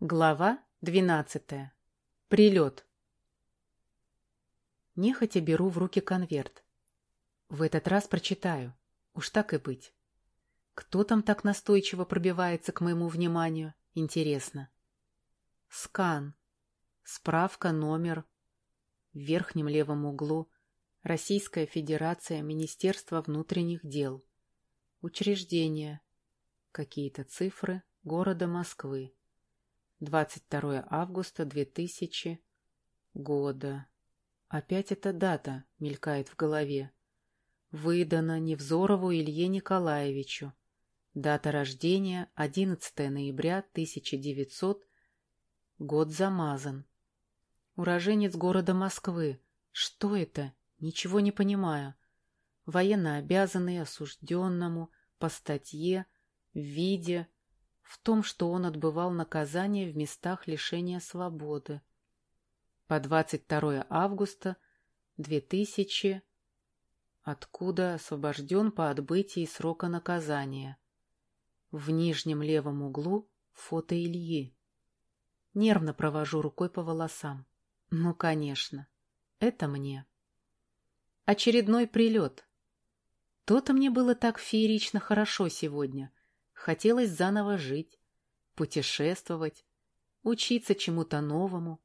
Глава двенадцатая. Прилет. Нехотя беру в руки конверт. В этот раз прочитаю. Уж так и быть. Кто там так настойчиво пробивается к моему вниманию? Интересно. Скан. Справка, номер. В верхнем левом углу. Российская Федерация, Министерство внутренних дел. Учреждение. Какие-то цифры города Москвы. 22 августа 2000 года. Опять эта дата мелькает в голове. Выдано Невзорову Илье Николаевичу. Дата рождения 11 ноября 1900. Год замазан. Уроженец города Москвы. Что это? Ничего не понимаю. Военно обязанный осужденному по статье в виде в том, что он отбывал наказание в местах лишения свободы. По 22 августа 2000 откуда освобожден по отбытии срока наказания. В нижнем левом углу фото Ильи. Нервно провожу рукой по волосам. Ну, конечно, это мне. Очередной прилет. То-то мне было так феерично хорошо сегодня. Хотелось заново жить, путешествовать, учиться чему-то новому,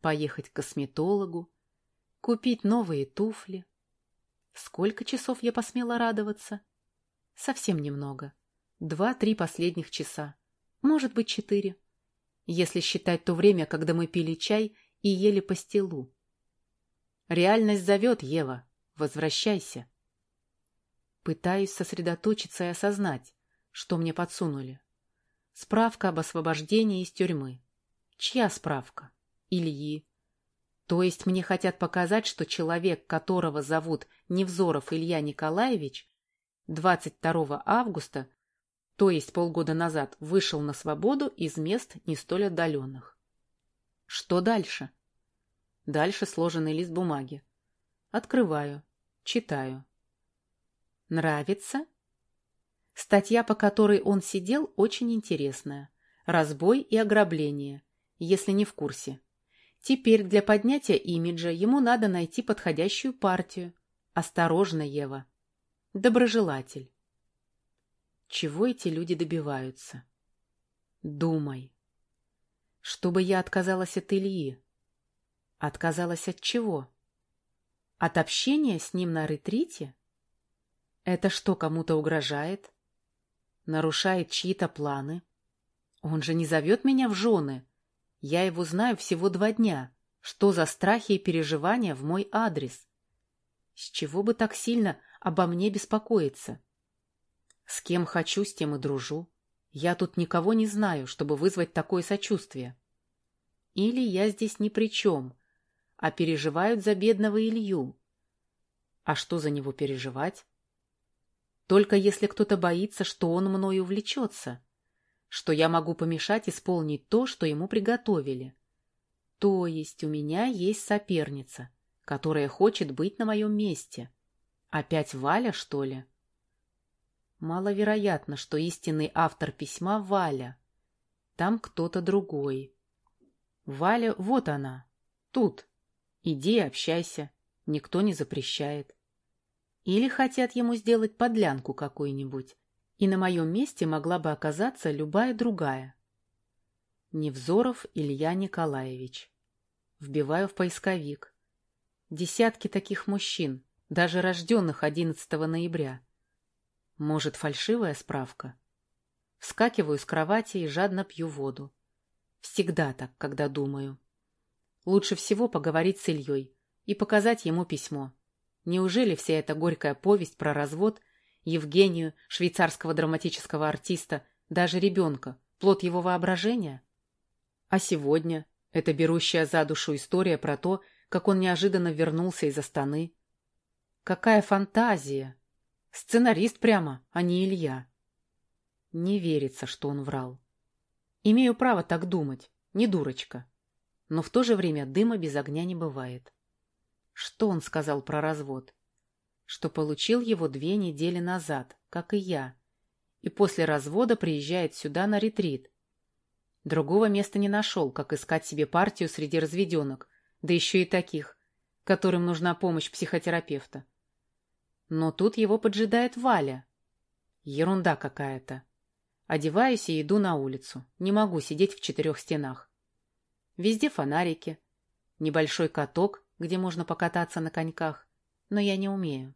поехать к косметологу, купить новые туфли. Сколько часов я посмела радоваться? Совсем немного. Два-три последних часа. Может быть, четыре. Если считать то время, когда мы пили чай и ели пастилу. Реальность зовет, Ева. Возвращайся. Пытаюсь сосредоточиться и осознать, что мне подсунули. Справка об освобождении из тюрьмы. Чья справка? Ильи. То есть мне хотят показать, что человек, которого зовут Невзоров Илья Николаевич, 22 августа, то есть полгода назад, вышел на свободу из мест не столь отдаленных. Что дальше? Дальше сложенный лист бумаги. Открываю, читаю. Нравится? Статья, по которой он сидел, очень интересная. Разбой и ограбление, если не в курсе. Теперь для поднятия имиджа ему надо найти подходящую партию. Осторожно, Ева. Доброжелатель. Чего эти люди добиваются? Думай. Чтобы я отказалась от Ильи. Отказалась от чего? От общения с ним на ретрите? Это что, кому-то угрожает? Нарушает чьи-то планы. Он же не зовет меня в жены. Я его знаю всего два дня. Что за страхи и переживания в мой адрес? С чего бы так сильно обо мне беспокоиться? С кем хочу, с тем и дружу. Я тут никого не знаю, чтобы вызвать такое сочувствие. Или я здесь ни при чем, а переживают за бедного Илью. А что за него переживать? Только если кто-то боится, что он мною увлечется, что я могу помешать исполнить то, что ему приготовили. То есть у меня есть соперница, которая хочет быть на моем месте. Опять Валя, что ли? Маловероятно, что истинный автор письма Валя. Там кто-то другой. Валя, вот она, тут. Иди общайся, никто не запрещает. Или хотят ему сделать подлянку какую-нибудь, и на моем месте могла бы оказаться любая другая. Невзоров Илья Николаевич. Вбиваю в поисковик. Десятки таких мужчин, даже рожденных 11 ноября. Может, фальшивая справка? Вскакиваю с кровати и жадно пью воду. Всегда так, когда думаю. Лучше всего поговорить с Ильей и показать ему письмо. Неужели вся эта горькая повесть про развод Евгению, швейцарского драматического артиста, даже ребенка, плод его воображения? А сегодня это берущая за душу история про то, как он неожиданно вернулся из Астаны. Какая фантазия! Сценарист прямо, а не Илья. Не верится, что он врал. Имею право так думать, не дурочка. Но в то же время дыма без огня не бывает. Что он сказал про развод? Что получил его две недели назад, как и я, и после развода приезжает сюда на ретрит. Другого места не нашел, как искать себе партию среди разведенок, да еще и таких, которым нужна помощь психотерапевта. Но тут его поджидает Валя. Ерунда какая-то. Одеваюсь и иду на улицу. Не могу сидеть в четырех стенах. Везде фонарики, небольшой каток, где можно покататься на коньках, но я не умею.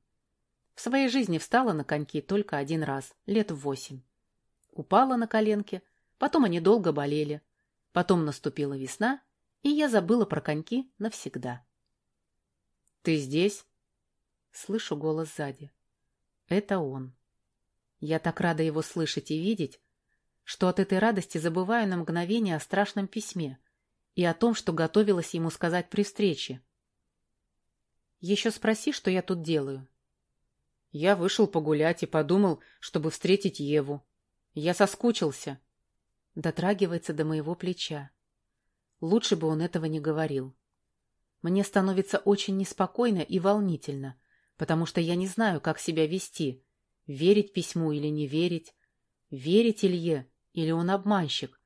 В своей жизни встала на коньки только один раз, лет в восемь. Упала на коленки, потом они долго болели. Потом наступила весна, и я забыла про коньки навсегда. «Ты здесь?» Слышу голос сзади. Это он. Я так рада его слышать и видеть, что от этой радости забываю на мгновение о страшном письме и о том, что готовилась ему сказать при встрече. Еще спроси, что я тут делаю. Я вышел погулять и подумал, чтобы встретить Еву. Я соскучился. Дотрагивается до моего плеча. Лучше бы он этого не говорил. Мне становится очень неспокойно и волнительно, потому что я не знаю, как себя вести, верить письму или не верить, верить Илье или он обманщик,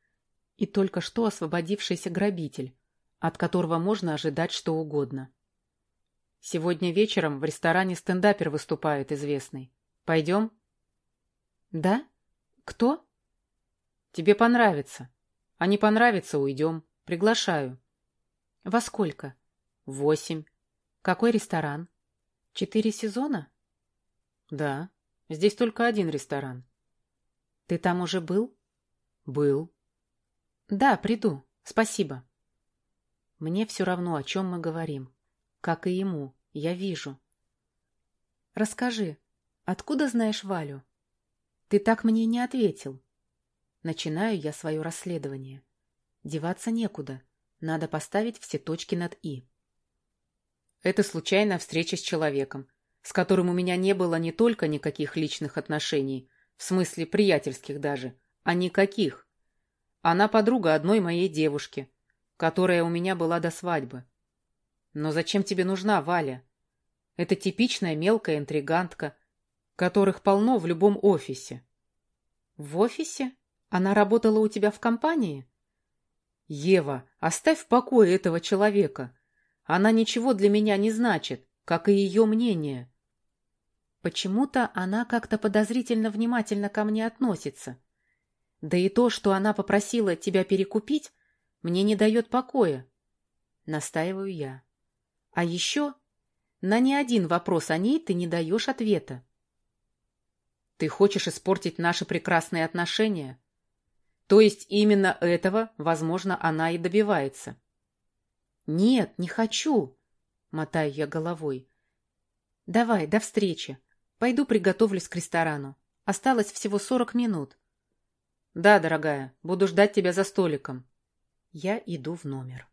и только что освободившийся грабитель, от которого можно ожидать что угодно. Сегодня вечером в ресторане стендапер выступает известный. Пойдем? Да? Кто? Тебе понравится. А не понравится, уйдем. Приглашаю. Во сколько? Восемь. Какой ресторан? Четыре сезона? Да. Здесь только один ресторан. Ты там уже был? Был. Да, приду. Спасибо. Мне все равно, о чем мы говорим. Как и ему. Я вижу. Расскажи, откуда знаешь Валю? Ты так мне не ответил. Начинаю я свое расследование. Деваться некуда. Надо поставить все точки над «и». Это случайная встреча с человеком, с которым у меня не было не только никаких личных отношений, в смысле приятельских даже, а никаких. Она подруга одной моей девушки, которая у меня была до свадьбы. Но зачем тебе нужна Валя? Это типичная мелкая интригантка, которых полно в любом офисе. В офисе? Она работала у тебя в компании? Ева, оставь в покое этого человека. Она ничего для меня не значит, как и ее мнение. Почему-то она как-то подозрительно внимательно ко мне относится. Да и то, что она попросила тебя перекупить, мне не дает покоя. Настаиваю я. А еще на ни один вопрос о ней ты не даешь ответа. Ты хочешь испортить наши прекрасные отношения? То есть именно этого, возможно, она и добивается. «Нет, не хочу!» — мотаю я головой. «Давай, до встречи. Пойду приготовлюсь к ресторану. Осталось всего сорок минут». «Да, дорогая, буду ждать тебя за столиком». Я иду в номер.